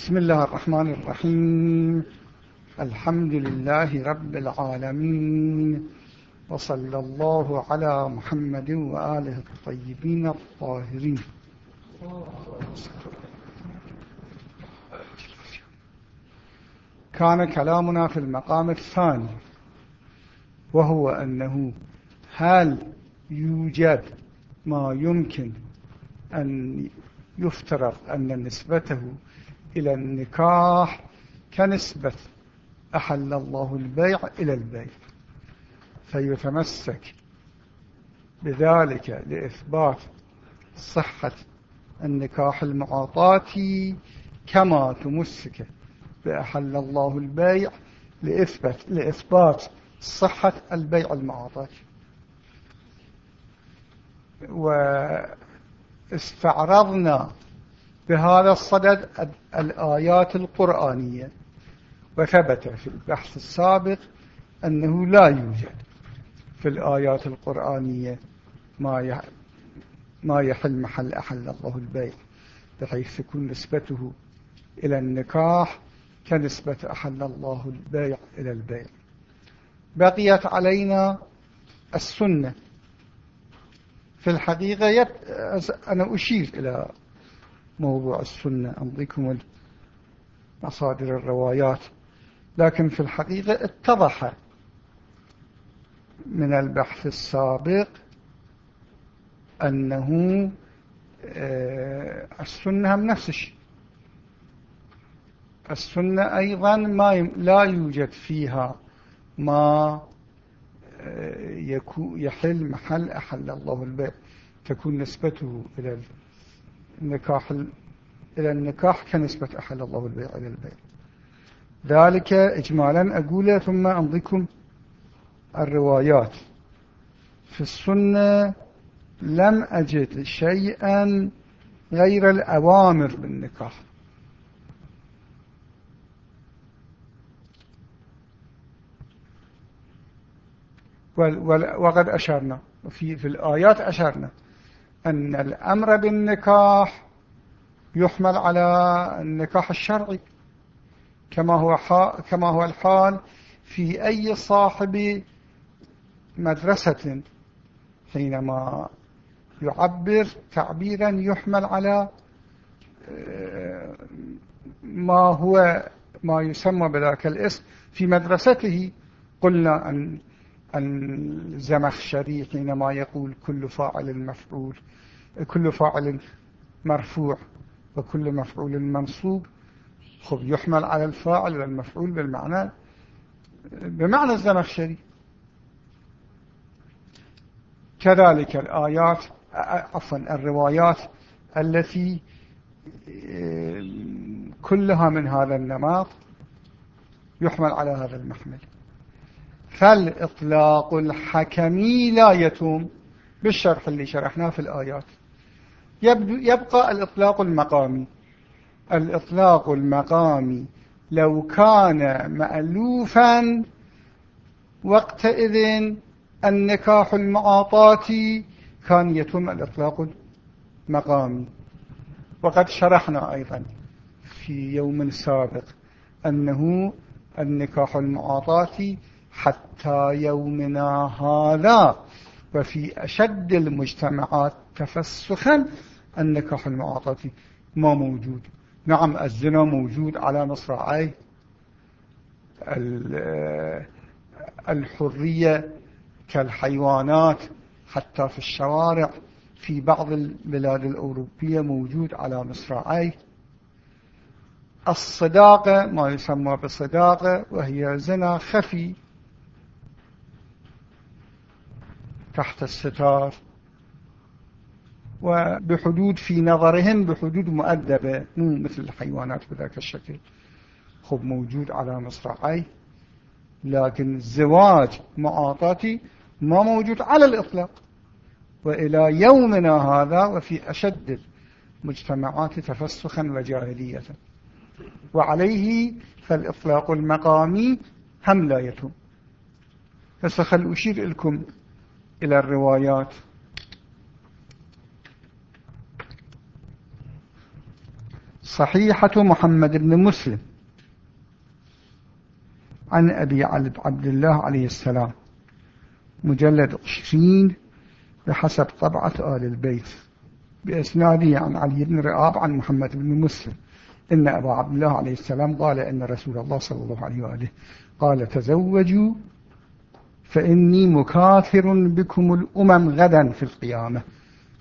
بسم الله الرحمن الرحيم. الحمد لله رب العالمين. وصلى الله على محمد وآله الطيبين الطاهرين. كان كلامنا في المقام الثاني وهو أنه هل يوجد ما يمكن أن يفترض أن نسبته إلى النكاح كنسبة أحل الله البيع إلى البيع. فيتمسك بذلك لإثبات صحة النكاح المعاطاتي كما تمسك بأحل الله البيع لإثبات, لإثبات صحة البيع المعاطاتي واستعرضنا بهذا الصدد الآيات القرآنية. وثبت في البحث السابق أنه لا يوجد في الآيات القرآنية ما ما يحل محل أحل الله البيع بحيث تكون نسبته إلى النكاح كنسبة أحل الله البيع إلى البيع. بقيت علينا السنة. في الحقيقة أنا أشير إلى موضوع السنة أمضيكم مصادر الروايات. لكن في الحقيقة اتضح من البحث السابق أنه آه، السنة هم نفس الشيء. السنة أيضا ما لا يوجد فيها ما آه، يحل محل أحل الله البيع. تكون نسبته إلى النكاح إلى النكاح كنسبة أحل الله البيع إلى البيع. ذلك إجمالا أقول ثم أمضيكم الروايات. في السنة لم أجد شيئا غير الأوامر بالنكاح. وقد أشرنا في, في الآيات أشرنا. أن الأمر بالنكاح يحمل على النكاح الشرعي كما هو كما هو الحال في أي صاحب مدرسة حينما يعبر تعبيرا يحمل على آه، ما هو ما يسمى بذلك الاسم في مدرسته. قلنا أن الزمخشري حينما يقول كل فاعل مفعول كل فاعل مرفوع وكل مفعول منصوب. خب يحمل على الفاعل والمفعول بالمعنى بمعنى الزمخشري. كذلك الآيات عفوا الروايات التي كلها من هذا النمط يحمل على هذا المحمل. فالإطلاق الحكمي لا يتم بالشرح اللي شرحناه في الآيات. يبقى الإطلاق المقامي. الإطلاق المقامي لو كان مألوفا وقتئذ النكاح المعاطاتي كان يتم الإطلاق المقامي. وقد شرحنا أيضا في يوم سابق أنه النكاح المعاطاتي حتى يومنا هذا وفي أشد المجتمعات تفسخا النكاح المعاطاتي ما موجود. نعم الزنا موجود على مصراعي الحرية كالحيوانات حتى في الشوارع في بعض البلاد الأوروبية موجود على مصراعي الصداقة ما يسمى بالصداقة وهي زنا خفي. تحت الستار. وبحدود في نظرهم بحدود مؤدبة مو مثل الحيوانات بذلك الشكل. خب موجود على مصراعي. لكن الزواج معاطاتي ما موجود على الإطلاق. وإلى يومنا هذا وفي أشد المجتمعات تفسخا وجاهلية. وعليه فالإطلاق المقامي هم لا يتم. فسخل أشير لكم إلى صحيحة محمد بن مسلم عن أبي عبد الله عليه السلام مجلد عشرين بحسب طبعة آل البيت بإسناده عن علي بن رئاب عن محمد بن مسلم إن أبا عبد الله عليه السلام قال إن رسول الله صلى الله عليه وآله قال تزوجوا فإني مكاثر بكم الأمم غدا في القيامة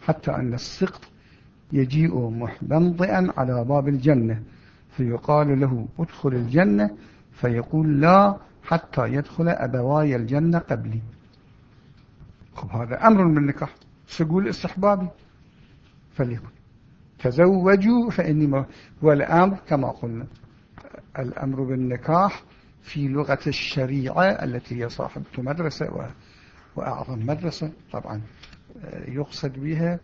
حتى أن السقط يجيء محبنضئا على باب الجنة فيقال له ادخل الجنة فيقول لا حتى يدخل أبواي الجنة قبلي. خب هذا أمر بالنكاح سيقول استحبابي. فليكن. تزوجوا فإني والأمر كما قلنا الأمر بالنكاح في لغة الشريعة التي هي صاحبة مدرسة وأعظم مدرسة طبعا آه، يقصد بها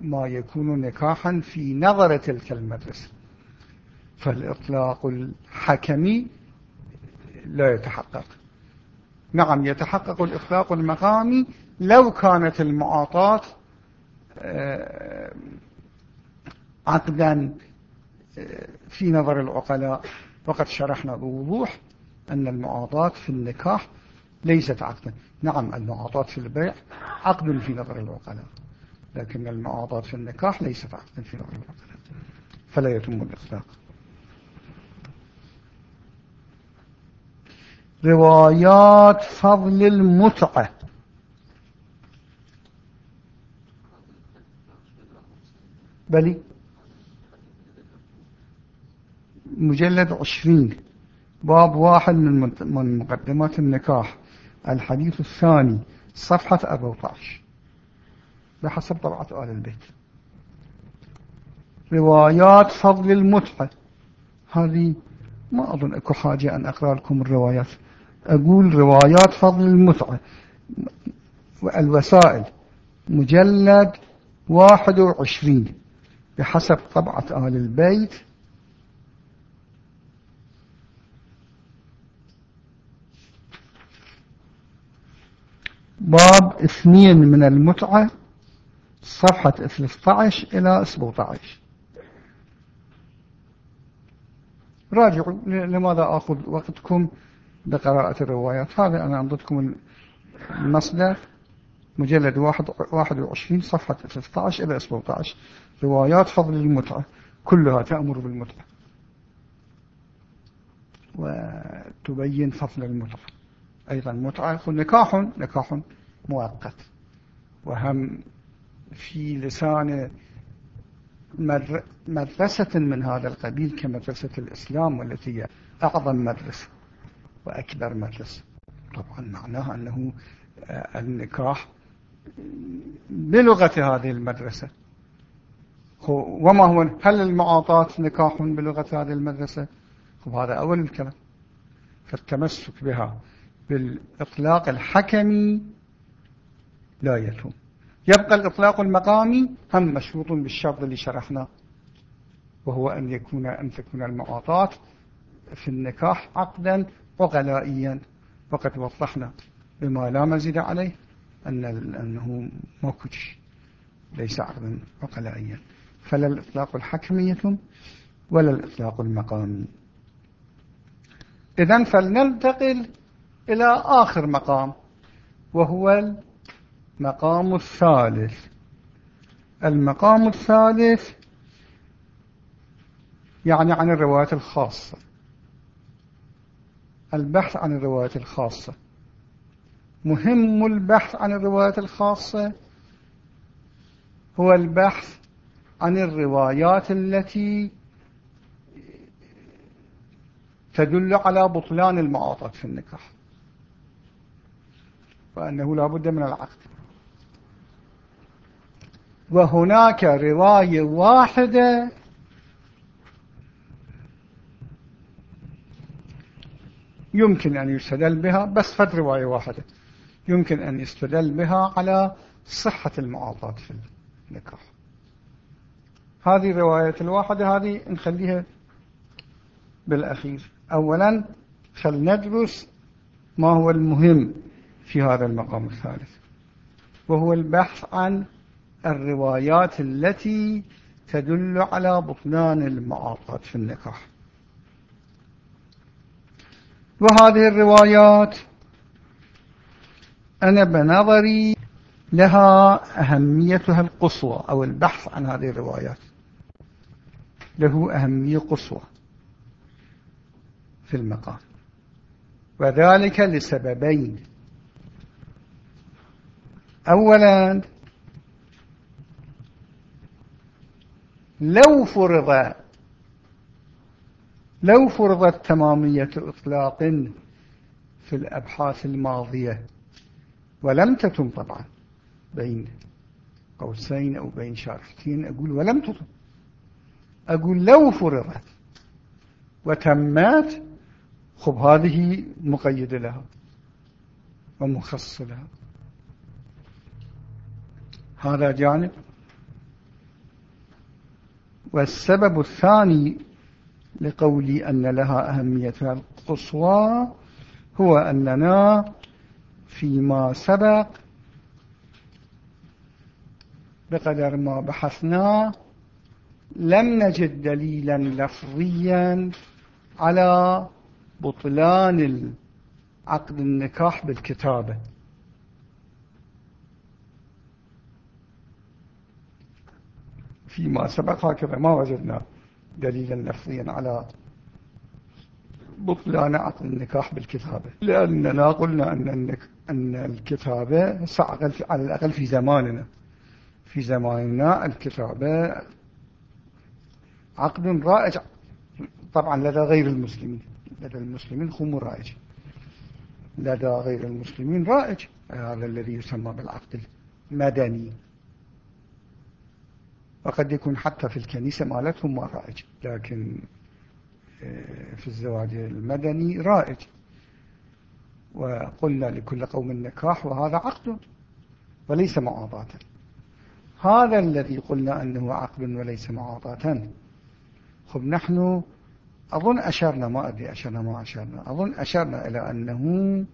ما يكون نكاحا في نظر تلك المدرسة. فالإطلاق الحكمي لا يتحقق. نعم يتحقق الإطلاق المقامي لو كانت المعاطاة آه، عقدا آه، في نظر العقلاء. وقد شرحنا بوضوح أن المعاطاة في النكاح ليست عقدا. نعم المعاطاة في البيع عقد في نظر العقلاء لكن المعاطاة في النكاح ليست عقدا في نظر العقلاء فلا يتم الإطلاق. روايات فضل المتعة. بلي؟ مجلد عشرين. باب واحد من مقدمات النكاح. الحديث الثاني صفحة 14 بحسب طبعة آل البيت. روايات فضل المتعة هذه ما أظن أكو حاجة أن أقرأ لكم الروايات. أقول روايات فضل المتعة والوسائل. مجلد 21 بحسب طبعة آل البيت. باب اثنين من المتعة صفحة 13 إلى 17 راجعوا لماذا أخذ وقتكم بقراءة الروايات؟ هذا أنا أنضدكم المصدر مجلد 21 صفحة 13 إلى 17 روايات فضل المتعة كلها تأمر بالمتعة. وتبين فضل المتعة. أيضا متعة نكاح نكاح مؤقت. وهم في لسان مدرسة من هذا القبيل كمدرسة الإسلام والتي هي أعظم مدرسة وأكبر مدرسة. طبعا معناها أنه آه، النكاح بلغة هذه المدرسة. وما هو هل المعاطاة نكاح بلغة هذه المدرسة؟ وهذا أول الكلام. فالتمسك بها بالإطلاق الحكمي لا يتم يبقى الإطلاق المقامي هم مشروط بالشرط اللي شرحناه وهو أن يكون أن تكون المعاطاة في النكاح عقدا وغلائيا. وقد وضحنا بما لا مزيد عليه أن أنه موكوش ليس عقدا وغلائيا. فلا الإطلاق الحكمية ولا الإطلاق المقامي. إذن فلننتقل إلى آخر مقام وهو المقام الثالث. المقام الثالث يعني عن الروايات الخاصة. البحث عن الروايات الخاصة. مهم البحث عن الروايات الخاصة هو البحث عن الروايات التي تدل على بطلان المعاطاة في النكاح. وأنه لا بد من العقد. وهناك رواية واحدة يمكن أن يستدل بها بس فد رواية واحدة. يمكن أن يستدل بها على صحة المعاطاة في النكاح. هذه الرواية الواحدة هذه نخليها بالأخير. أولا فلندرس ما هو المهم. في هذا المقام الثالث. وهو البحث عن الروايات التي تدل على بطلان المعاطاة في النكاح. وهذه الروايات أنا بنظري لها أهميتها القصوى أو البحث عن هذه الروايات. له أهمية قصوى في المقام. وذلك لسببين. أولا لو فرض لو فرضت تمامية إطلاق في الأبحاث الماضية ولم تتم طبعا بين قوسين أو بين شارفتين أقول ولم تتم. أقول لو فرضت وتمت خب هذه مقيدة لها ومخصص لها. هذا جانب. والسبب الثاني لقولي أن لها أهمية القصوى هو أننا فيما سبق بقدر ما بحثنا لم نجد دليلا لفظيا على بطلان عقد النكاح بالكتابة. فيما سبق هكذا ما وجدنا دليلا لفظيا على بطلان عقد النكاح بالكتابة. لأننا قلنا أن, أن الكتابة على الأقل في زماننا. في زماننا الكتابة عقد رائج. طبعا لدى غير المسلمين. لدى المسلمين خم رائج. لدى غير المسلمين رائج. هذا الذي يسمى بالعقد المدني. وقد يكون حتى في الكنيسة مالتهم ما رائج. لكن آه، في الزواج المدني رائج. وقلنا لكل قوم النكاح وهذا عقد وليس معاضاة. هذا الذي قلنا أنه عقد وليس معاضاة. خب نحن أظن أشرنا ما أدري أشرنا ما أشرنا. أظن أشرنا إلى أنه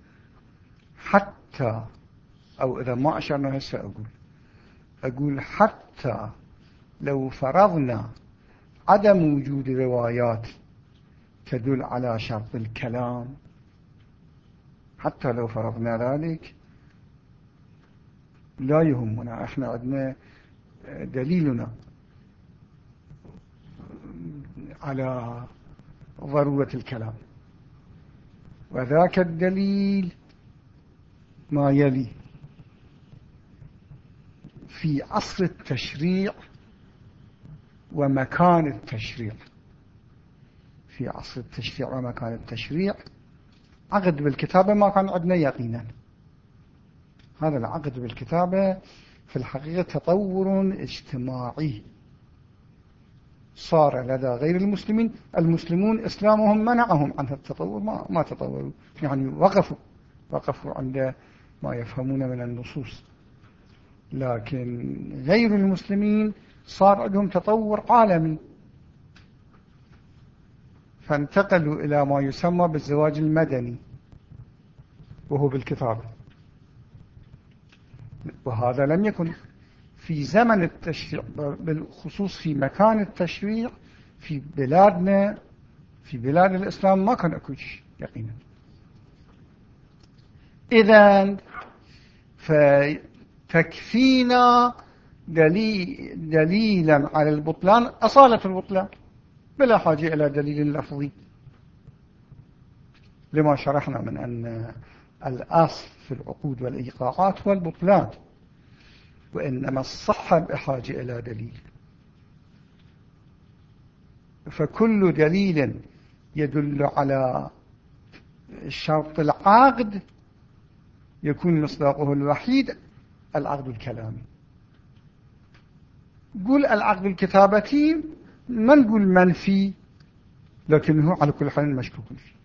حتى أو إذا ما أشرنا هسه أقول أقول حتى لو فرضنا عدم وجود روايات تدل على شرط الكلام حتى لو فرضنا ذلك لا يهمنا. إحنا عندنا دليلنا على ضرورة الكلام. وذاك الدليل ما يلي في عصر التشريع ومكان التشريع. في عصر التشريع ومكان التشريع. عقد بالكتابة ما كان عندنا يقينا. هذا العقد بالكتابة في الحقيقة تطور اجتماعي. صار لدى غير المسلمين. المسلمون إسلامهم منعهم عن التطور. ما, ما تطوروا يعني وقفوا. وقفوا عند ما يفهمون من النصوص. لكن غير المسلمين صار عندهم تطور عالمي. فانتقلوا إلى ما يسمى بالزواج المدني وهو بالكتابة وهذا لم يكن في زمن التشريع بالخصوص في مكان التشريع في بلادنا في بلاد الإسلام ما كان أكو يقينا. إذا فتكفينا دليل دليلا على البطلان أصالة البطلان بلا حاجة إلى دليل لفظي. لما شرحنا من أن الأصل في العقود والإيقاعات هو البطلان وإنما الصحة بحاجة إلى دليل. فكل دليل يدل على شرط العقد يكون مصداقه الوحيد العقد الكلامي. قول العقد الكتابتي ما نقول منفي لكنه على كل حال مشكوك فيه.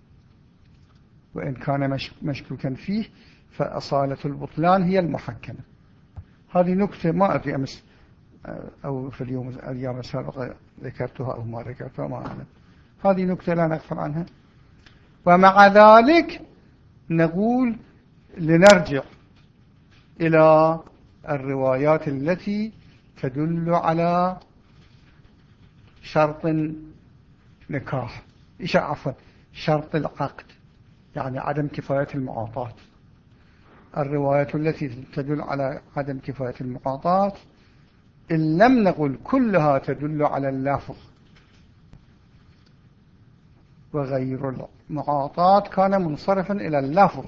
وإن كان مشكوكا فيه فأصالة البطلان هي المحكمة. هذه نكتة ما أدري أمس آه، أو في اليوم الأيام السابقة ذكرتها أو ما ذكرتها ما أعلم. هذه نكتة لا نغفر عنها. ومع ذلك نقول لنرجع إلى الروايات التي تدل على شرط نكاح. إيش عفوا؟ شرط العقد يعني عدم كفاية المعاطاة. الرواية التي تدل على عدم كفاية المعاطاة إن لم نقل كلها تدل على اللفظ. وغير المعاطاة كان منصرفا إلى اللفظ.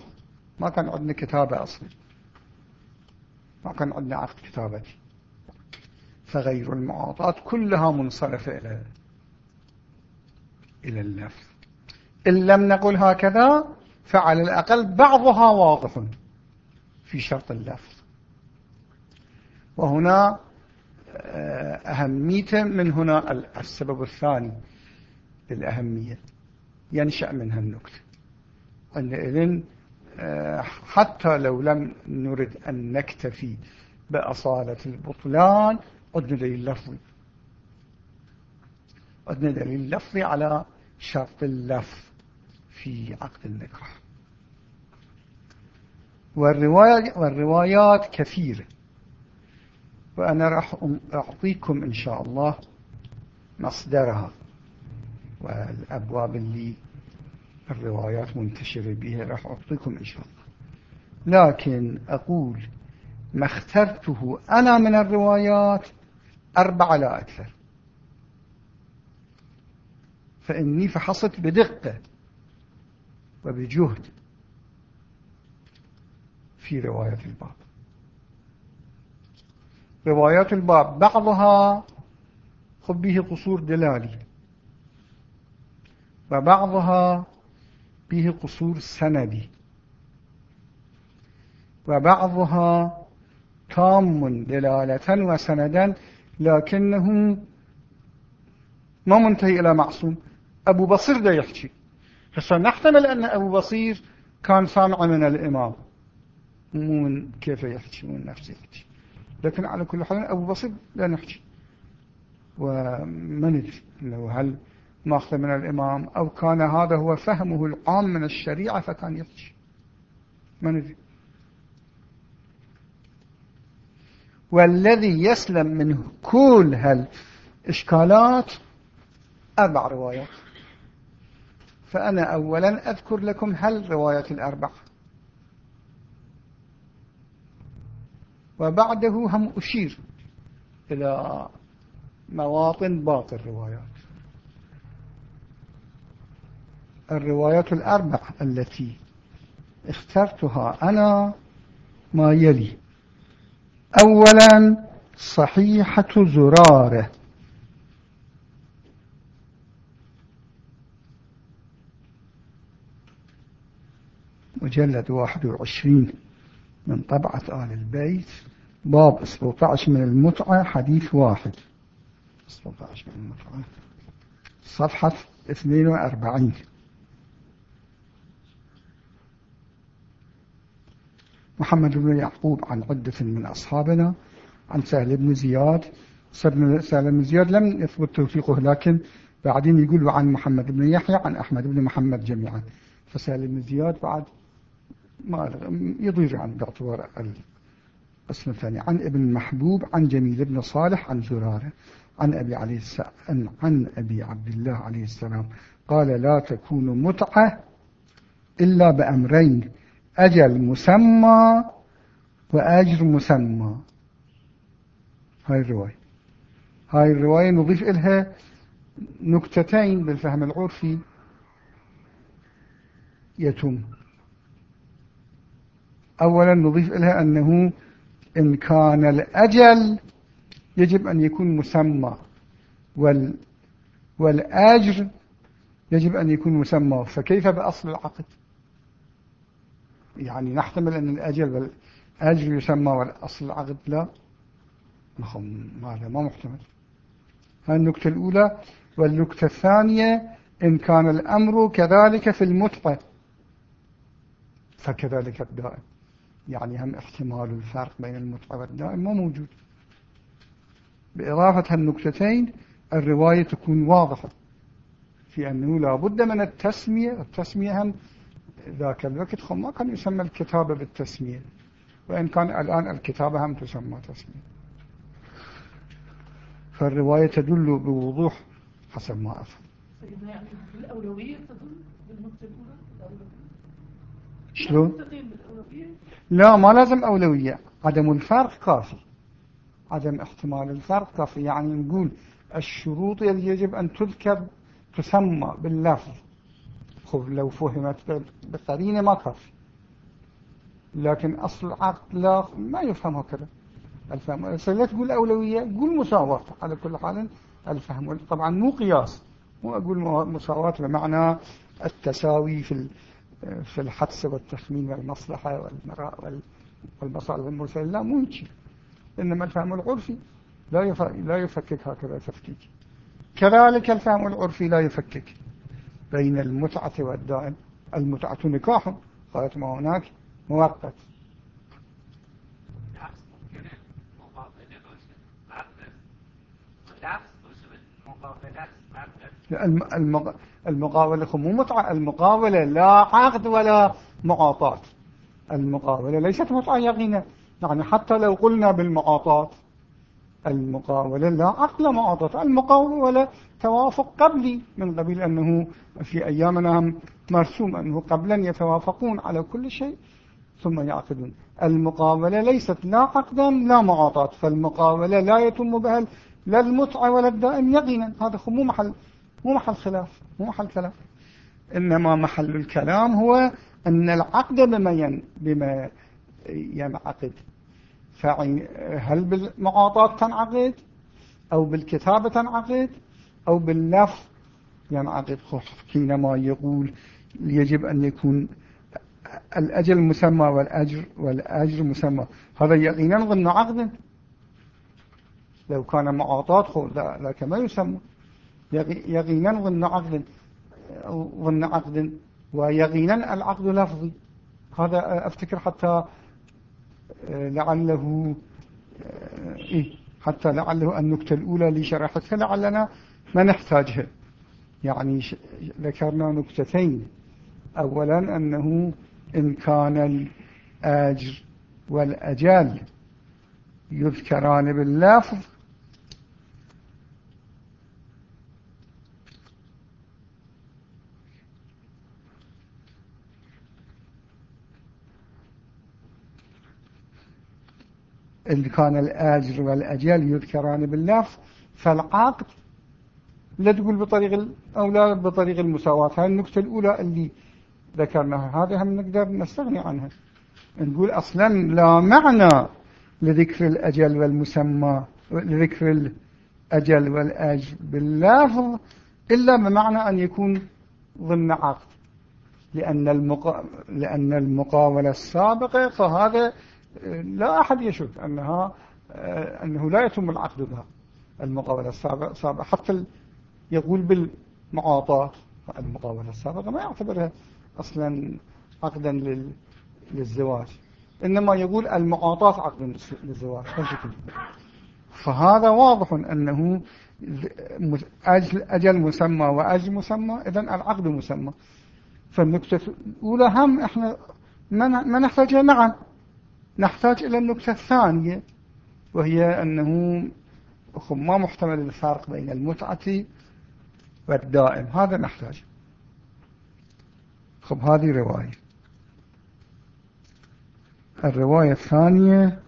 ما كان عندنا كتابة أصلا. ما كان عندنا عقد كتابتي. فغير المعاطاة كلها منصرفة إلى إلى اللفظ إن لم نقل هكذا فعلى الأقل بعضها واضح في شرط اللفظ. وهنا آه، أهميته من هنا السبب الثاني للأهمية. ينشأ منها النكتة آه، حتى لو لم نرد أن نكتفي بأصالة البطلان عدنا دليل لفظي. عدنا دليل لفظي على شرط اللفظ في عقد النكاح والروايات كثيرة. وأنا راح أعطيكم إن شاء الله مصدرها. والأبواب اللي الروايات منتشرة بها راح أعطيكم إن شاء الله. لكن أقول ما اخترته أنا من الروايات أربعة لا أكثر. فإني فحصت بدقة وبجهد في رواية الباب. روايات الباب بعضها به قصور دلالي وبعضها به قصور سندي وبعضها تام دلالة وسندا لكنه ما منتهي إلى معصوم. أبو بصير ده يحكي. هسه نحتمل أن أبو بصير كان سامع من الإمام. مو من كيف يحكي من نفسه يحكي. لكن على كل حال أبو بصير لا نحكي. وما ندري لو هل ماخذ من الإمام أو كان هذا هو فهمه العام من الشريعة فكان يحكي. ما ندري والذي يسلم منه كل هالإشكالات أربع روايات. فأنا أولا أذكر لكم هل رواية الأربع. وبعده هم أشير إلى مواطن باقي الروايات. الروايات الأربع التي اخترتها أنا ما يلي. أولا صحيحة زراره. مجلد 21 من طبعة آل البيت. باب 17 من المتعة حديث واحد. 17 من المتعة. صفحة 42 محمد بن يعقوب عن عدة من أصحابنا عن سهل بن زياد. سهل بن زياد لم يثبت توثيقه لكن بعدين يقول عن محمد بن يحيى عن أحمد بن محمد جميعا. فسهل بن زياد بعد ما يضير عن باعتبار القسم الثاني. عن ابن محبوب عن جميل بن صالح عن زرارة عن أبي, عليه السلام عن أبي عبد الله عليه السلام. قال لا تكون متعة إلا بأمرين أجل مسمى وأجر مسمى. هاي الرواية. هاي الرواية نضيف إلها نكتتين بالفهم العرفي يتم. أولا نضيف إليها أنه إن كان الأجل يجب أن يكون مسمى وال والأجر يجب أن يكون مسمى. فكيف بأصل العقد؟ يعني نحتمل أن الأجل والأجر يسمى والأصل العقد لا. هذا ما محتمل. هذه النكتة الأولى والنكتة الثانية إن كان الأمر كذلك في المتعة فكذلك الدائم. يعني هم احتمال الفرق بين المتعة والدائم ما موجود. بإضافة هالنكتتين الرواية تكون واضحة. في أنه لا بد من التسمية التسمية هم ذاك الوقت ما كان يسمى الكتابة بالتسمية وإن كان الآن الكتابة هم تسمى تسمية فالرواية تدل بوضوح حسب ما أفهم. يعني الأولوية تدل بالنقطة الأولى؟ شلون؟ لا ما لازم أولوية. عدم الفرق كافي. عدم احتمال الفرق كافي. يعني نقول الشروط التي يجب أن تذكر تسمى باللفظ. خب لو فهمت بقرينة ما كافي لكن أصل العقد لا ما يفهم هكذا الفهم لا تقول أولوية قول مساواة على كل حال الفهم. طبعا مو قياس مو أقول مساواة بمعنى التساوي في في الحدس والتخمين والمصلحة والمصالح المرسلة لا مو هيك إنما الفهم العرفي لا لا يفكك هكذا تفكيك كذلك الفهم العرفي لا يفكك بين المتعة والدائم. المتعة نكاح قالت ما هناك مؤقت. المقاولة مو متعة المقاولة لا عقد ولا معاطاة. المقاولة ليست متعة يقينة يعني حتى لو قلنا بالمعاطاة المقاولة لا عقل معاطاة المقاولة توافق قبلي من قبيل أنه في أيامنا مرسوم أنه قبلا يتوافقون على كل شيء ثم يعقدون. المقاولة ليست لا عقدا لا معاطاة فالمقاولة لا يتم بها لا المتعة ولا الدائم يقينا. هذا مو محل مو محل خلاف مو محل كلام. إنما محل الكلام هو أن العقد بما بما ينعقد. فهل بالمعاطاة تنعقد؟ أو بالكتابة تنعقد؟ أو باللفظ ينعقد؟ حينما يقول يجب أن يكون الأجل مسمى والأجر والأجر مسمى. هذا يقينا ضمن عقد. لو كان معاطاة لا كما يسمى. يقينا ضمن عقد ضمن عقد ويقينا العقد لفظي. هذا أفتكر حتى لعله آه، إيه حتى لعله النكتة الأولى لشرحتها لعلنا ما نحتاجها. يعني ذكرنا نكتتين. أولا أنه إن كان الأجر والأجال يذكران باللفظ إن كان الآجر والأجل يذكران باللفظ فالعقد لا تقول بطريق أو لا بطريق المساواة. هاي النقطة الأولى اللي ذكرناها. هذه هم نقدر نستغني عنها. نقول أصلا لا معنى لذكر الأجل والمسمى لذكر الأجل والأجل باللفظ إلا بمعنى أن يكون ضمن عقد. لأن, المقا... لأن المقاولة السابقة فهذا لا أحد يشك أنها أنه لا يتم العقد بها المقاولة السابقة حتى يقول بالمعاطاة المقاولة السابقة ما يعتبرها أصلا عقدا للزواج إنما يقول المعاطاة عقد للزواج فهذا واضح أنه أجل مسمى وأجل مسمى إذن العقد مسمى. فالنكتة الأولى هم إحنا ما نحتاجها نعم نحتاج إلى النكتة الثانية وهي أنه ما محتمل الفرق بين المتعة والدائم هذا نحتاج خب هذه رواية الرواية الثانية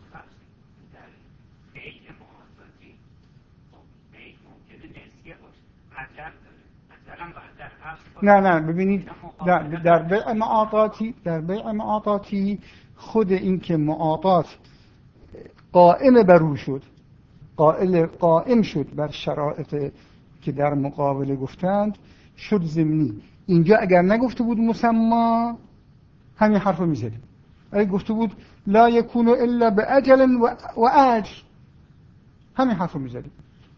نعم نعم ببینید در, در بیع معاطاتی در بیع معاطاتی خود این که معاطات قائم بر شد قائل قائم شد بر شرایط که در مقابله گفتند شد زمینی اینجا اگر نگفته بود مسما همین حرف می‌زدیم. اگر گفته بود لا یکون الا به اجل و اجر همین حرف می‌زدیم.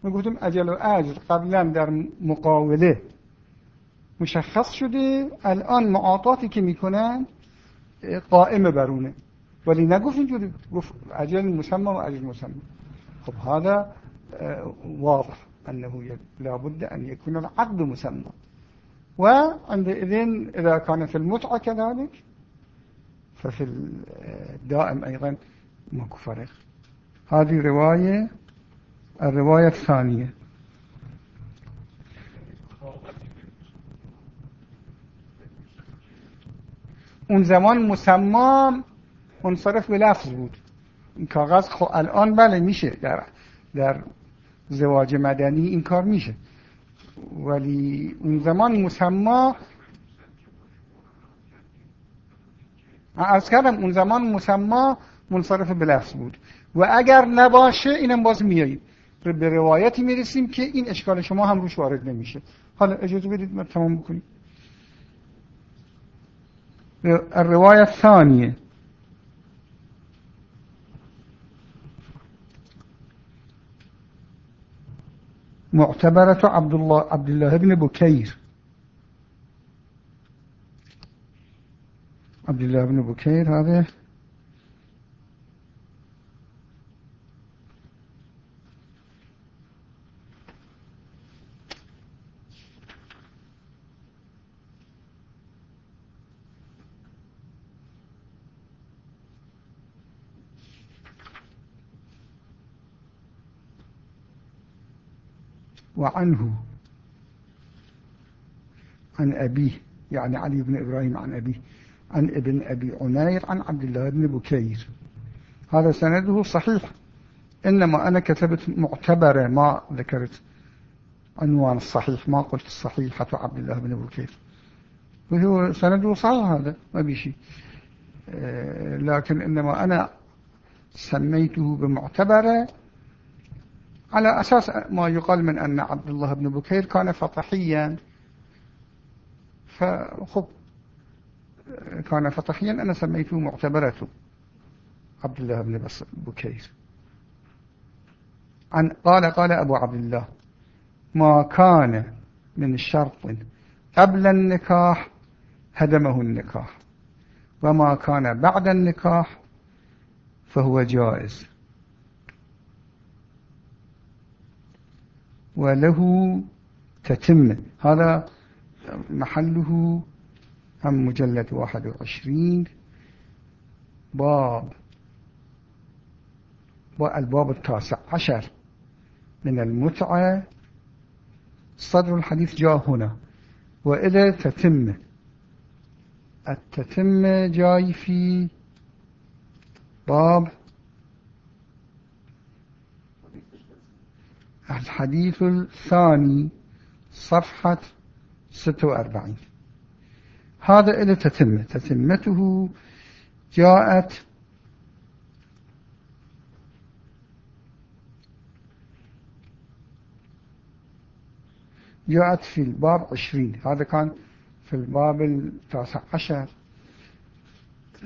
ما گفتیم اجل و اجر قبلا در مقاوله مشخص شده الان معاطاتی که می‌کنن قائم برونه ولی نگفت اینجوری گفت أجل مسمى و أجل مسمى خب هذا واضح أنه لابد أن يكون العقد مسمى وعندئذ إذا كانت المتعة كذلك ففي الدائم أيضا ماكو فرق. هذه رواية الرواية الثانية. اون زمان مسمام منصرف به لفظ بود. این کاغذ خب الان بله میشه. در, در زواج مدنی این کار میشه. ولی اون زمان مسما عرض کردم اون زمان مسما منصرف به لفظ بود. و اگر نباشه اینم باز میایید به روایتی می‌رسیم که این اشکال شما هم روش وارد نمیشه. حالا اجازه بدید ما تمام بکنیم. الرواية الثانية. معتبرة عبد الله عبد الله بن بكير. عبد الله بن بكير هذا وعنه عن أبيه يعني علي بن إبراهيم عن أبيه عن ابن أبي عنير عن عبد الله بن بكير. هذا سنده صحيح. إنما أنا كتبت معتبرة ما ذكرت عنوان الصحيح ما قلت الصحيحة عبد الله بن بكير. وهو سنده صحيح هذا ما بشيء آه، لكن إنما أنا سميته بمعتبرة على أساس ما يقال من أن عبد الله بن بكير كان فطحيا. فخب كان فطحيا أنا سميته معتبرة عبد الله بن بكير. عن قال قال أبو عبد الله ما كان من شرط قبل النكاح هدمه النكاح وما كان بعد النكاح فهو جائز. وله تتم. هذا محله هم مجلد واحد وعشرين. باب. الباب التاسع عشر. من المتعة. صدر الحديث جاء هنا. وإلى تتم. التتم جاي في باب الحديث الثاني صفحة 46 هذا إلى تتمة. تتمته جاءت جاءت في الباب عشرين. هذا كان في الباب التاسع عشر.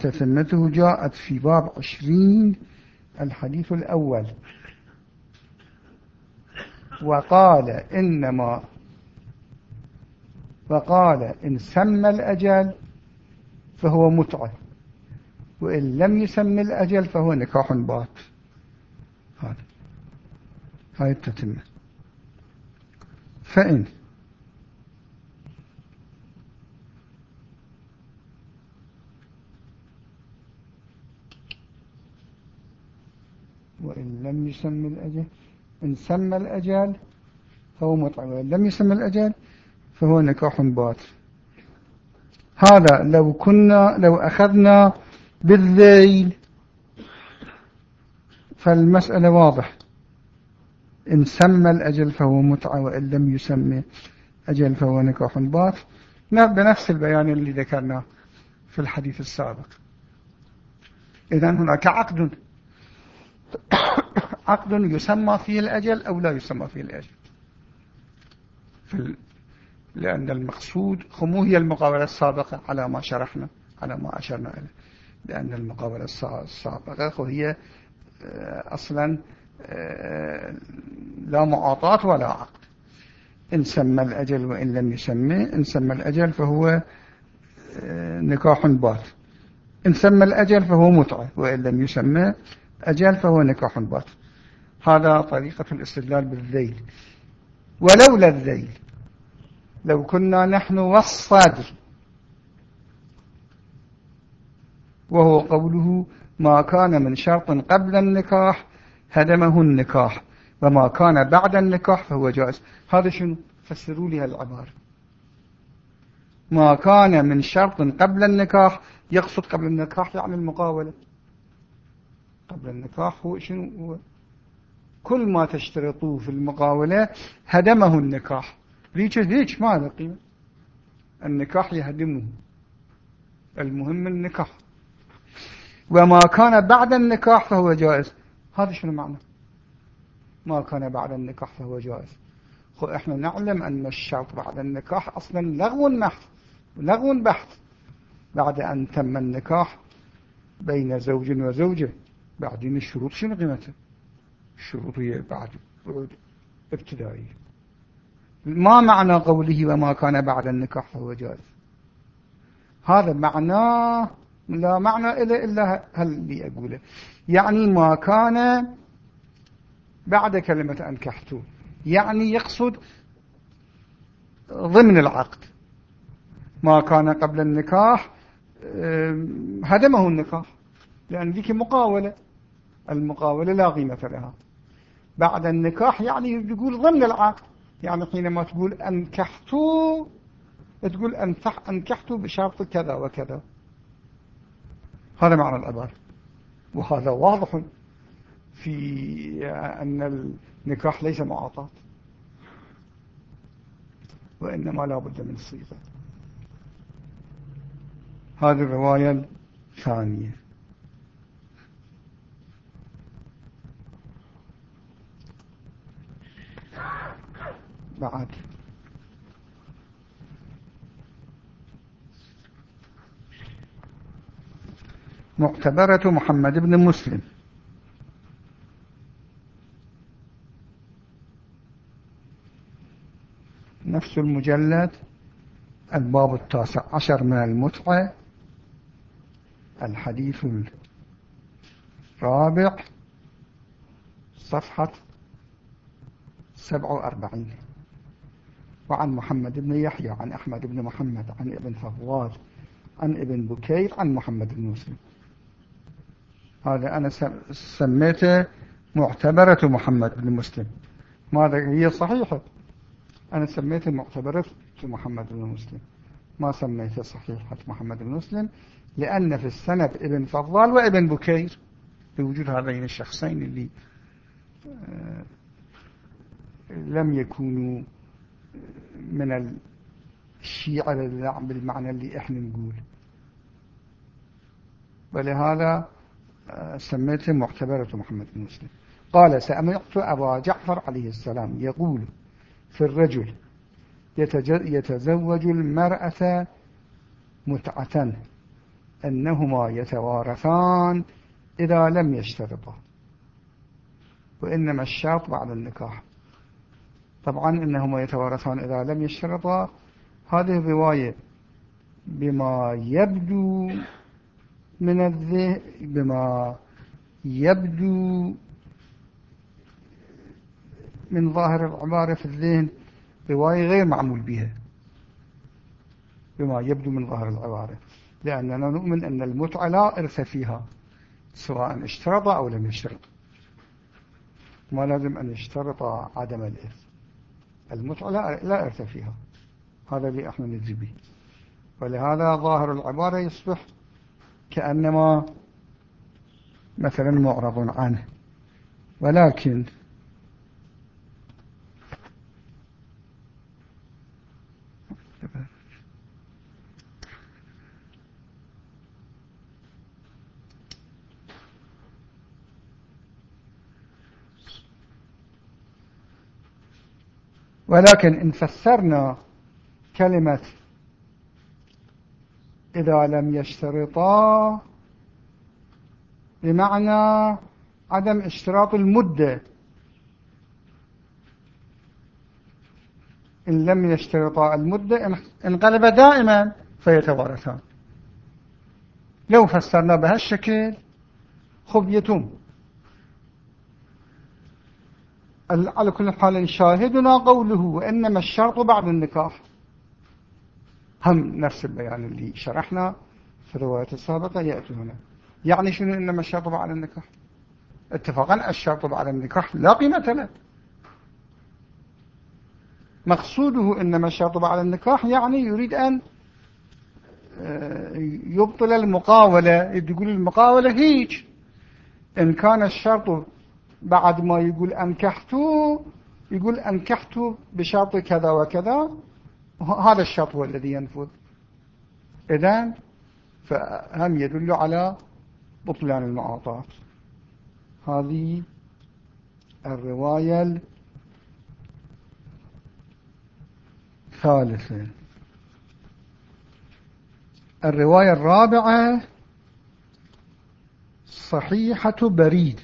تتمته جاءت في باب عشرين الحديث الأول. وقال إنما وقال إن سمى الأجل فهو متعة وإن لم يسمى الأجل فهو نكاح بات هذا هاي التتمة. فإن وإن لم يسمى الأجل إن سمى الأجل فهو مطعم وإن لم يسمى الأجل فهو نكاح بات هذا لو كنا لو أخذنا بالذيل فالمسألة واضح. إن سمى الأجل فهو متعة وإن لم يسمى أجل فهو نكاح بات بنفس البيان اللي ذكرناه في الحديث السابق. إذا هناك عقد. عقد يسمى فيه الأجل أو لا يسمى فيه الأجل. في لأن المقصود خمو هي المقابلة السابقة على ما شرحنا على ما أشرنا إليه. لأن المقابلة السابقة هي آه، أصلا آه، لا معاطاة ولا عقد. إن سمى الأجل وإن لم يسمى إن سمى الأجل فهو آه، نكاح بات إن سمى الأجل فهو متعة وإن لم يسمى أجل فهو نكاح بات هذا طريقة الاستدلال بالذيل. ولولا الذيل لو كنا نحن والصادر. وهو قوله ما كان من شرط قبل النكاح هدمه النكاح وما كان بعد النكاح فهو جائز. هذا شنو؟ فسروا لي العبارة. ما كان من شرط قبل النكاح يقصد قبل النكاح يعني المقاولة. قبل النكاح هو شنو؟ كل ما تشترطوه في المقاولة هدمه النكاح. ليش ليش ما له قيمة. النكاح يهدمه. المهم النكاح. وما كان بعد النكاح فهو جائز. هذا شنو معنى؟ ما كان بعد النكاح فهو جائز. خو إحنا نعلم أن الشرط بعد النكاح أصلا لغو محض لغو بحث. بعد أن تم النكاح بين زوج وزوجة. بعدين الشروط شنو قيمتها؟ الشروط هي بعد ابتدائية ما معنى قوله وما كان بعد النكاح فهو جائز؟ هذا معناه لا معنى إلا إلا هل أقوله. يعني ما كان بعد كلمة أنكحته يعني يقصد ضمن العقد. ما كان قبل النكاح هدمه النكاح. لأن ذيك مقاولة. المقاولة لا قيمة لها. بعد النكاح يعني يقول ضمن العقد يعني حينما تقول أنكحته تقول أنكحته بشرط كذا وكذا. هذا معنى العبارة وهذا واضح في أن النكاح ليس معاطاة. وإنما لا بد من الصيغة. هذه الرواية الثانية. بعد. معتبرة محمد بن مسلم. نفس المجلد الباب التاسع عشر من المتعة الحديث الرابع صفحة سبع وأربعين. وعن محمد بن يحيى عن أحمد بن محمد عن ابن فضوال عن ابن بكير عن محمد بن مسلم. هذا أنا سميته معتبرة محمد بن مسلم. ماذا هي صحيحة؟ أنا سميته معتبرة محمد بن مسلم. ما سميته صحيحة محمد بن مسلم؟ لأن في السند ابن فضال وابن بكير بوجود هذين الشخصين اللي آه، لم يكونوا من الشيعة بالمعنى اللي إحنا نقول ولهذا آه، سميته معتبرة محمد بن مسلم. قال سأمعت أبا جعفر عليه السلام يقول في الرجل يتزوج المرأة متعة أنهما يتوارثان إذا لم يشترطا وإنما الشرط بعد النكاح. طبعا إنهما يتوارثان إذا لم يشترطا. هذه الرواية بما يبدو من الذهن بما يبدو من ظاهر العبارة في الذهن رواية غير معمول بها. بما يبدو من ظاهر العبارة لأننا نؤمن أن المتعة لا إرث فيها سواء اشترط أو لم يشترط. ما لازم أن يشترط عدم الإرث. المتعة لا إرث فيها. هذا ندري به ولهذا ظاهر العبارة يصبح كأنما مثلا معرض عنه. ولكن ولكن إن فسرنا كلمة إذا لم يشترطا بمعنى عدم اشتراط المدة. إن لم يشترطا المدة انقلب دائما فيتوارثان لو فسرنا بهالشكل خب يتم. على كل حال شاهدنا قوله وإنما الشرط بعد النكاح. هم نفس البيان اللي شرحنا في الرواية السابقة يأتي هنا. يعني شنو إنما الشرط بعد النكاح؟ اتفاقا الشرط بعد النكاح لا قيمة له. مقصوده إنما الشرط بعد النكاح يعني يريد أن آه، يبطل المقاولة. يقول المقاولة هيج. إن كان الشرط بعد ما يقول أنكحت يقول أنكحت بشرط كذا وكذا هذا الشرط هو الذي ينفذ. إذن فهم يدل على بطلان المعاطات هذه الرواية الثالثة. الرواية الرابعة صحيحة بريد.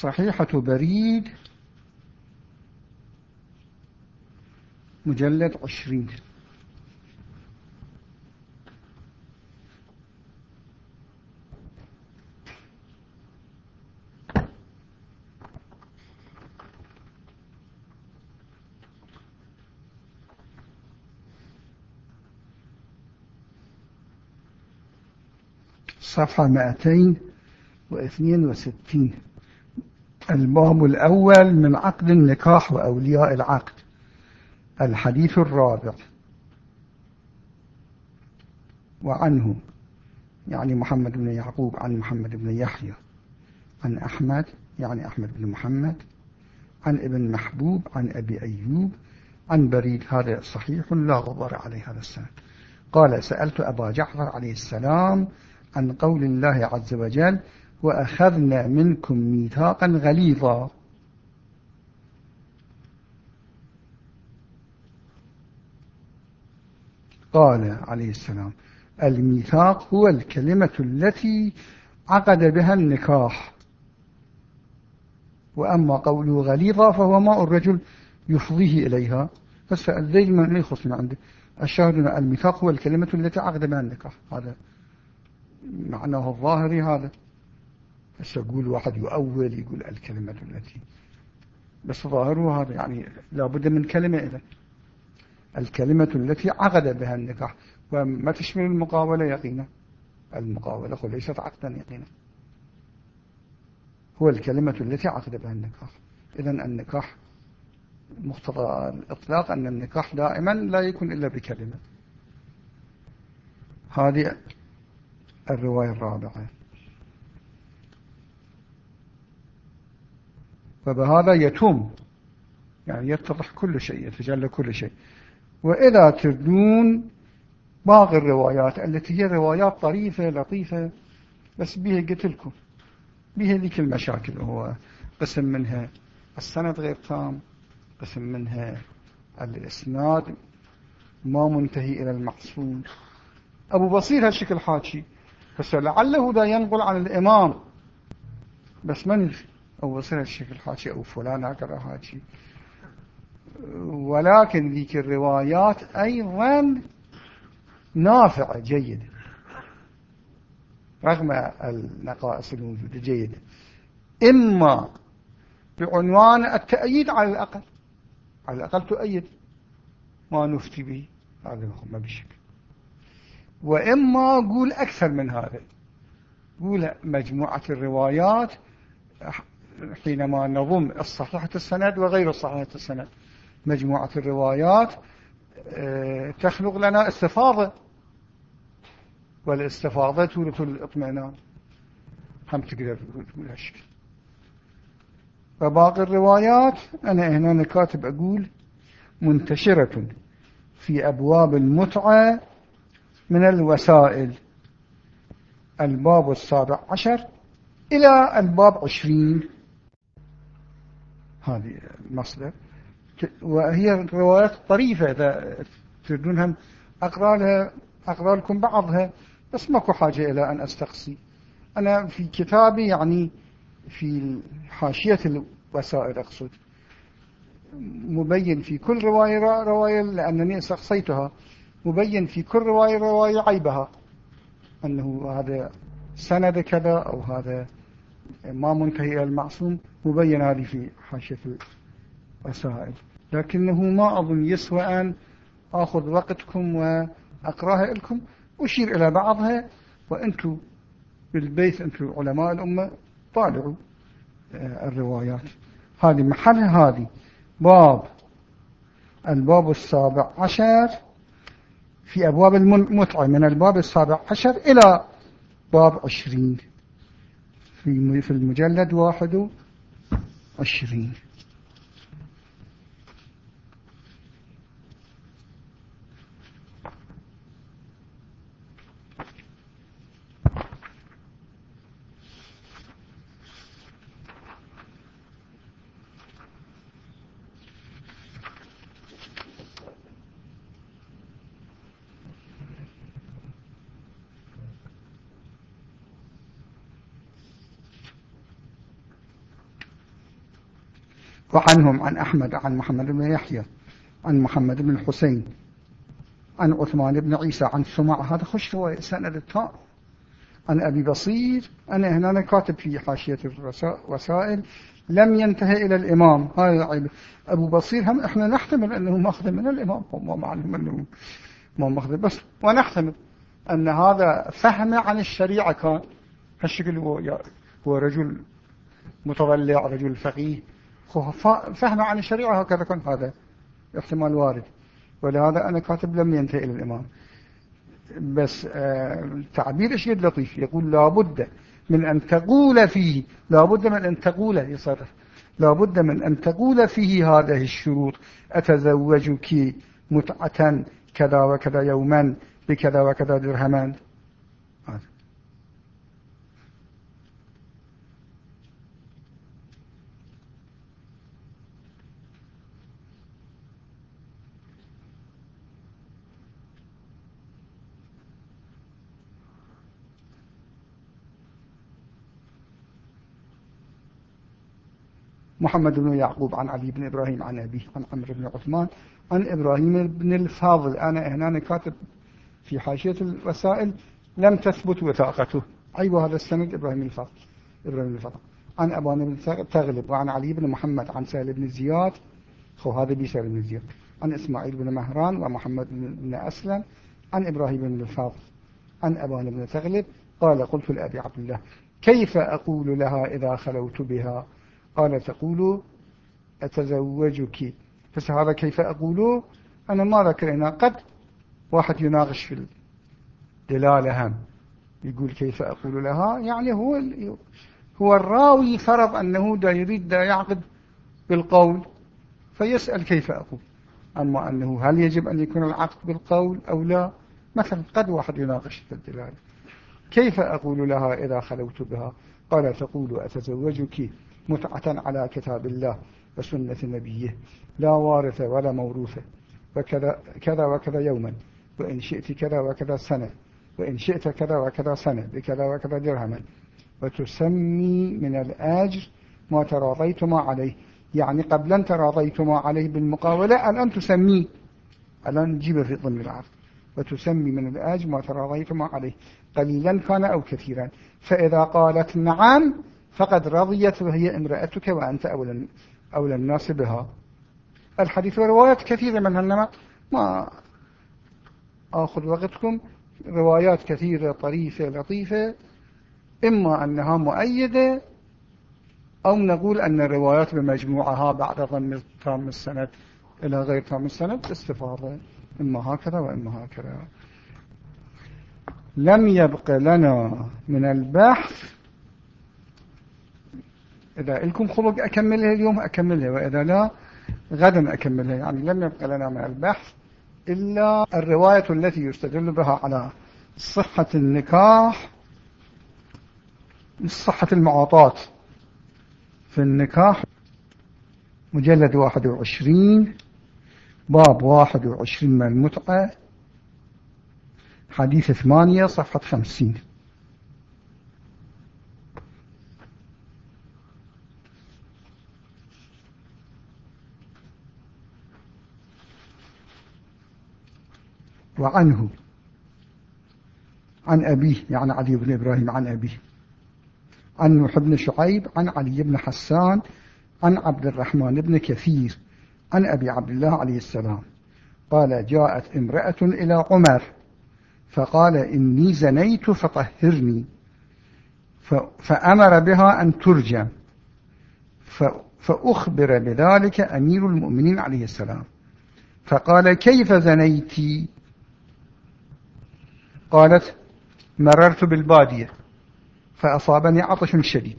صحيحة بريد مجلد عشرين. صفحة 262 الباب الأول من عقد النكاح وأولياء العقد. الحديث الرابع. وعنه يعني محمد بن يعقوب عن محمد بن يحيى. عن أحمد يعني أحمد بن محمد. عن ابن محبوب عن أبي أيوب. عن بريد هذا صحيح لا غبار عليه هذا السنة قال سألت أبا جعفر عليه السلام عن قول الله عز وجل وأخذنا منكم ميثاقا غليظا. قال عليه السلام الميثاق هو الكلمة التي عقد بها النكاح. وأما قوله غليظة فهو ماء الرجل يفضيه إليها. فسأل ذي من يخص من عنده الشاهد الميثاق هو الكلمة التي عقد بها النكاح؟ هذا معناه الظاهري هذا. بس يقول واحد يؤول يقول الكلمة التي بس ظاهره هذا يعني لابد من كلمة إذا الكلمة التي عقد بها النكاح. وما تشمل المقاولة يقينا؟ المقاولة ليست عقدا يقينا. هو الكلمة التي عقد بها النكاح. إذا النكاح مقتضى الإطلاق أن النكاح دائما لا يكون إلا بكلمة. هذه الرواية الرابعة. فبهذا يتم يعني يتضح كل شيء يتجلى كل شيء. وإذا تردون باقي الروايات التي هي روايات طريفة لطيفة بس بها قلت لكم بها ذيك المشاكل. هو قسم منها السند غير تام قسم منها الإسناد ما منتهي إلى المقصود. أبو بصير هالشكل حاكي. فلعله ذا ينقل عن الإمام. بس من أو بصير هالشكل حاكي أو فلان هكذا حاكي ولكن ذيك الروايات أيضا نافعة جيدة. رغم النقائص الموجودة جيدة. إما بعنوان التأييد على الأقل. على الأقل تؤيد. ما نفتي به. هذا ما بشكل وإما قول أكثر من هذا. قول مجموعة الروايات حينما نضم الصحيحة السند وغير الصحيحة السند. مجموعة الروايات آه، تخلق لنا استفاضة. والاستفاضة تورث الاطمئنان. هم تقدر تقول هالشكل فباقي الروايات أنا هنا كاتب أقول منتشرة في أبواب المتعة من الوسائل. الباب السابع عشر إلى الباب عشرين. هذه المصدر. وهي روايات طريفة إذا أقرأ, لها أقرأ لكم بعضها بس ماكو حاجة إلى أن أستقصي. أنا في كتابي يعني في حاشية الوسائل أقصد. مبين في كل رواية رواية لأنني استقصيتها. مبين في كل رواية رواية عيبها. أنه هذا سند كذا أو هذا ما منتهي إلى المعصوم مبين هذه في حاشية الوسائل لكنه ما أظن يسوى أن أخذ وقتكم وأقرأها لكم. أشير إلى بعضها. وأنتم بالبيت أنتم علماء الأمة طالعوا آه، الروايات. هذه محل هذه. باب الباب السابع عشر. في أبواب المتعة من الباب السابع عشر إلى باب عشرين. في المجلد واحد وعشرين. وعنهم عن أحمد عن محمد بن يحيى عن محمد بن الحسين عن عثمان بن عيسى عن سمع هذا خش هو سند التاء عن أبي بصير. أنا هنا كاتب في حاشية الوسائل لم ينتهي إلى الإمام. هذا عيب. أبو بصير هم إحنا نحتمل أنه مأخذ من الإمام. ما معلوم أنه ما مأخذ. بس ونحتمل أن هذا فهم عن الشريعة كان. هالشكل هو, هو رجل متضلع رجل فقيه. فهم عن الشريعة هكذا كان هذا احتمال وارد. ولهذا أنا كاتب لم ينتهي إلى الإمام. بس آه تعبير شيء لطيف. يقول لابد من أن تقول فيه لابد من أن تقول يصرف لابد من أن تقول فيه هذه الشروط. أتزوجك متعة كذا وكذا يوما بكذا وكذا درهما. محمد بن يعقوب عن علي بن إبراهيم عن أبيه عن عمرو بن عثمان عن إبراهيم بن الفاضل. أنا هنا كاتب في حاشية الوسائل لم تثبت وثاقته أيوة هذا السند إبراهيم الفاضل. إبراهيم الفاضل. عن أبان بن تغلب وعن علي بن محمد عن سهل بن زياد. خو هذا بيسهل بن زياد. عن إسماعيل بن مهران ومحمد بن أسلم. عن إبراهيم بن الفاضل. عن أبان بن تغلب. قال قلت لأبي عبد الله كيف أقول لها إذا خلوت بها؟ قال تقول أتزوجك بس هذا كيف أقول؟ أنا ما ذكر هنا. قد واحد يناقش في الدلالة هم. يقول كيف أقول لها؟ يعني هو هو الراوي فرض أنه دا يريد دا يعقد بالقول فيسأل كيف أقول. أما أنه هل يجب أن يكون العقد بالقول أو لا؟ مثلا قد واحد يناقش في الدلالة. كيف أقول لها إذا خلوت بها؟ قال تقول أتزوجك متعة على كتاب الله وسنة نبيه لا وارث ولا موروث وكذا كذا وكذا يوما وإن شئت كذا وكذا سنة وإن شئت كذا وكذا سنة بكذا وكذا درهما. وتسمي من الآجر ما تراضيتما عليه يعني قبل أن تراضيتما عليه بالمقاولة الآن تسميه الآن نجيب في ضمن العرض. وتسمي من الآجر ما تراضيتما عليه. قليلا كان أو كثيرا. فإذا قالت نعم فقد رضيت وهي امرأتك وأنت أولى, أولى الناس بها. الحديث وروايات كثيرة من هالنمط. ما أخذ وقتكم. روايات كثيرة طريفة لطيفة. إما أنها مؤيدة أو نقول أن الروايات بمجموعها بعد ضم تام السند إلى غير تام السند استفاضة. إما هكذا وإما هكذا. لم يبق لنا من البحث. إذا لكم خلق أكملها اليوم أكملها وإذا لا غدا أكملها. يعني لم يبقى لنا من البحث إلا الرواية التي يستدل بها على صحة النكاح صحة المعاطات في النكاح. مجلد 21 باب 21 من المتعة. حديث 8 صفحة 50 وعنه عن أبيه يعني علي بن إبراهيم عن أبيه. عن نوح بن شعيب عن علي بن حسان عن عبد الرحمن بن كثير عن أبي عبد الله عليه السلام. قال جاءت امرأة إلى عمر. فقال إني زنيت فطهرني. فأمر بها أن ترجم فأخبر بذلك أمير المؤمنين عليه السلام. فقال كيف زنيت؟ قالت مررت بالبادية. فأصابني عطش شديد.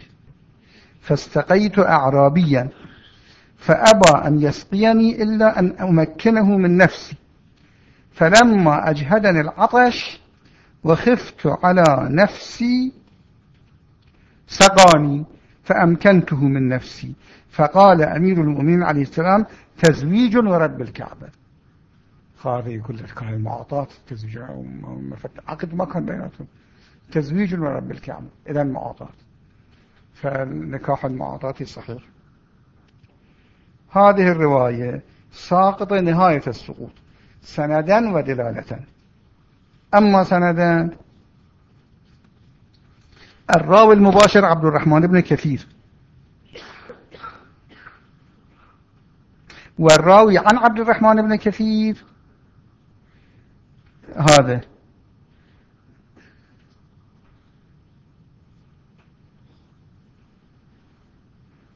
فاستقيت أعرابيا. فأبى أن يسقيني إلا أن أمكنه من نفسي. فلما أجهدني العطش وخفت على نفسي سقاني فأمكنته من نفسي. فقال أمير المؤمنين عليه السلام تزويج ورب الكعبة. هذا يقول لك المعاطات تزويج عقد ما كان بيناتهم. تزويج ورب الكعبة. إذا المعاطات فالنكاح المعاطاتي صحيح. هذه الرواية ساقطة نهاية السقوط. سندا ودلالة أما سندا الراوي المباشر عبد الرحمن بن كثير والراوي عن عبد الرحمن بن كثير هذا.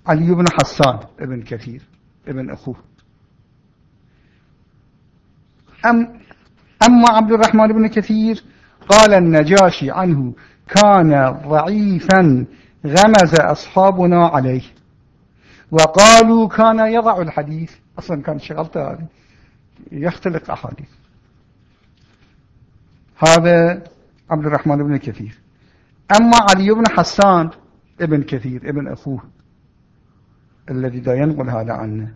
علي بن حسان ابن كثير ابن أخوه. أم أما عبد الرحمن بن كثير قال النجاشي عنه كان ضعيفا غمز أصحابنا عليه. وقالوا كان يضع الحديث. أصلا كان شغلته هذه. يختلق أحاديث. هذا عبد الرحمن بن كثير. أما علي بن حسان ابن كثير ابن أخوه الذي لا ينقل هذا عنه.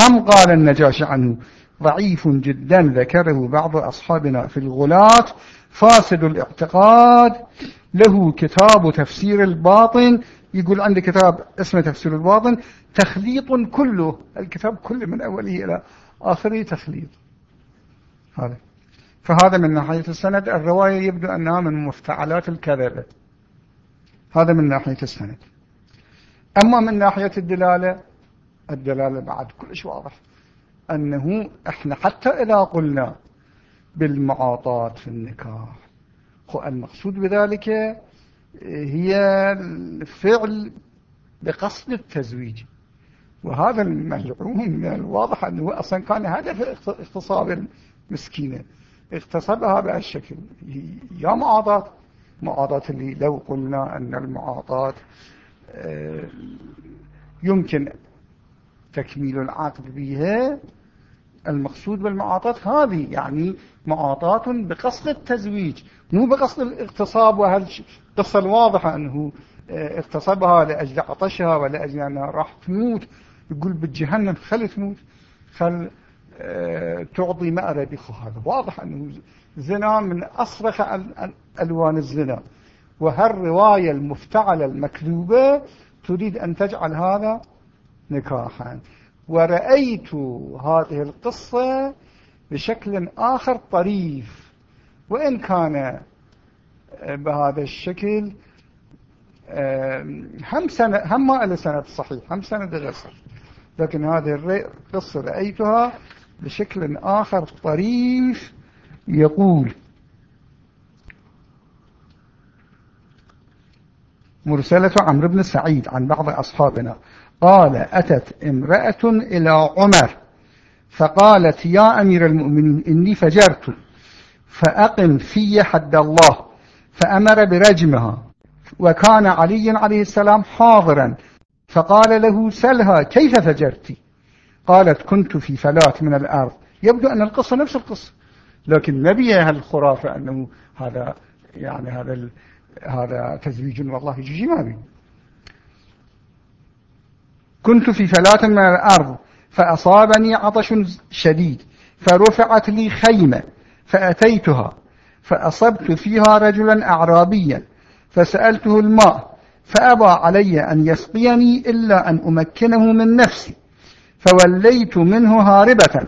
هم قال النجاشي عنه ضعيف جدا ذكره بعض أصحابنا في الغلاة. فاسد الاعتقاد له كتاب تفسير الباطن. يقول عندي كتاب اسمه تفسير الباطن. تخليط كله الكتاب كله من أوله إلى آخره تخليط. هذا. فهذا من ناحية السند. الرواية يبدو أنها من مفتعلات الكذبة هذا من ناحية السند. أما من ناحية الدلالة الدلالة بعد كلش واضح. أنه إحنا حتى إذا قلنا بالمعاطات في النكاح المقصود بذلك هي الفعل بقصد التزويج. وهذا الملعون من الواضح أنه أصلا كان هدف اغتصاب المسكينة. اغتصبها بهالشكل يا معاطات معاطات اللي لو قلنا أن المعاطات آه، يمكن تكميل العقد بها المقصود بالمعاطات هذه يعني معاطات بقصد التزويج مو بقصد الاغتصاب وهالقصة الواضحة أنه آه، اغتصبها لأجل عطشها ولأجل أنها راح تموت يقول بالجهنم خل تموت خل آه، تعطي مأرى بخو هذا. واضح أنه زنا من أصرخ ألوان الزنا. وهالرواية المفتعلة المكذوبة تريد أن تجعل هذا نكاحا. ورأيت هذه القصة بشكل آخر طريف. وإن كان بهذا الشكل هم سنة هم ما إلى سنة صحيح هم سنة غير صحيح. لكن هذه القصة رأيتها بشكل آخر طريف يقول مرسلة عمرو بن سعيد عن بعض أصحابنا قال أتت امرأة إلى عمر فقالت يا أمير المؤمنين إني فجرت فأقم في حد الله فأمر برجمها وكان علي عليه السلام حاضرا فقال له سلها كيف فجرت؟ قالت كنت في فلات من الأرض. يبدو أن القصة نفس القصة لكن ما بيها الخرافة أنه هذا يعني هذا هذا تزويج والله يجي ما بي كنت في فلاة من الأرض فأصابني عطش شديد فرفعت لي خيمة فأتيتها فأصبت فيها رجلا أعرابيا فسألته الماء فأبى علي أن يسقيني إلا أن أمكنه من نفسي فوليت منه هاربة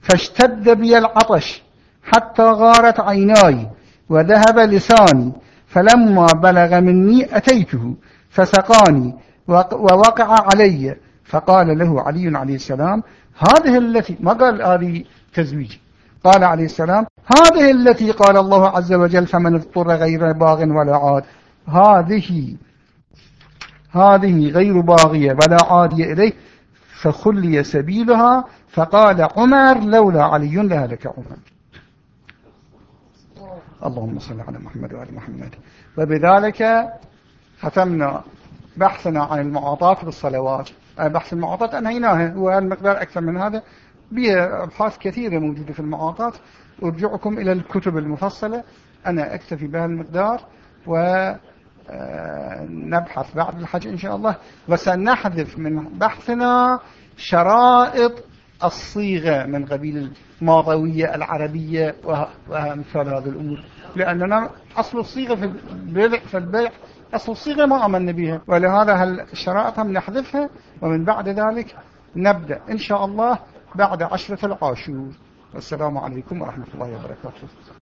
فاشتد بي العطش حتى غارت عيناي وذهب لساني فلما بلغ مني أتيته فسقاني ووقع علي. فقال له علي عليه السلام هذه التي ما قال هذه تزويج. قال عليه السلام هذه التي قال الله عز وجل فمن اضطر غير باغ ولا عاد هذه هذه غير باغية ولا عادية إليه. فخلي سبيلها فقال عمر لولا علي لهلك عمر. اللهم صل على محمد وآل محمد. وبذلك ختمنا بحثنا عن المعاطات بالصلوات. بحث المعاطات أنهيناها والمقدار أكثر من هذا. بها أبحاث كثيرة موجودة في المعاطات أرجعكم إلى الكتب المفصلة. أنا أكتفي بها المقدار ونبحث بعد الحج إن شاء الله. وسنحذف من بحثنا شرائط الصيغة من قبيل الماضوية العربية وأمثال هذه الأمور. لأننا أصل الصيغة في البيع, في البيع أصل الصيغة ما أمن بها ولهذا الشرائط هم نحذفها؟ ومن بعد ذلك نبدأ إن شاء الله بعد عشرة العاشور. والسلام عليكم ورحمة الله وبركاته.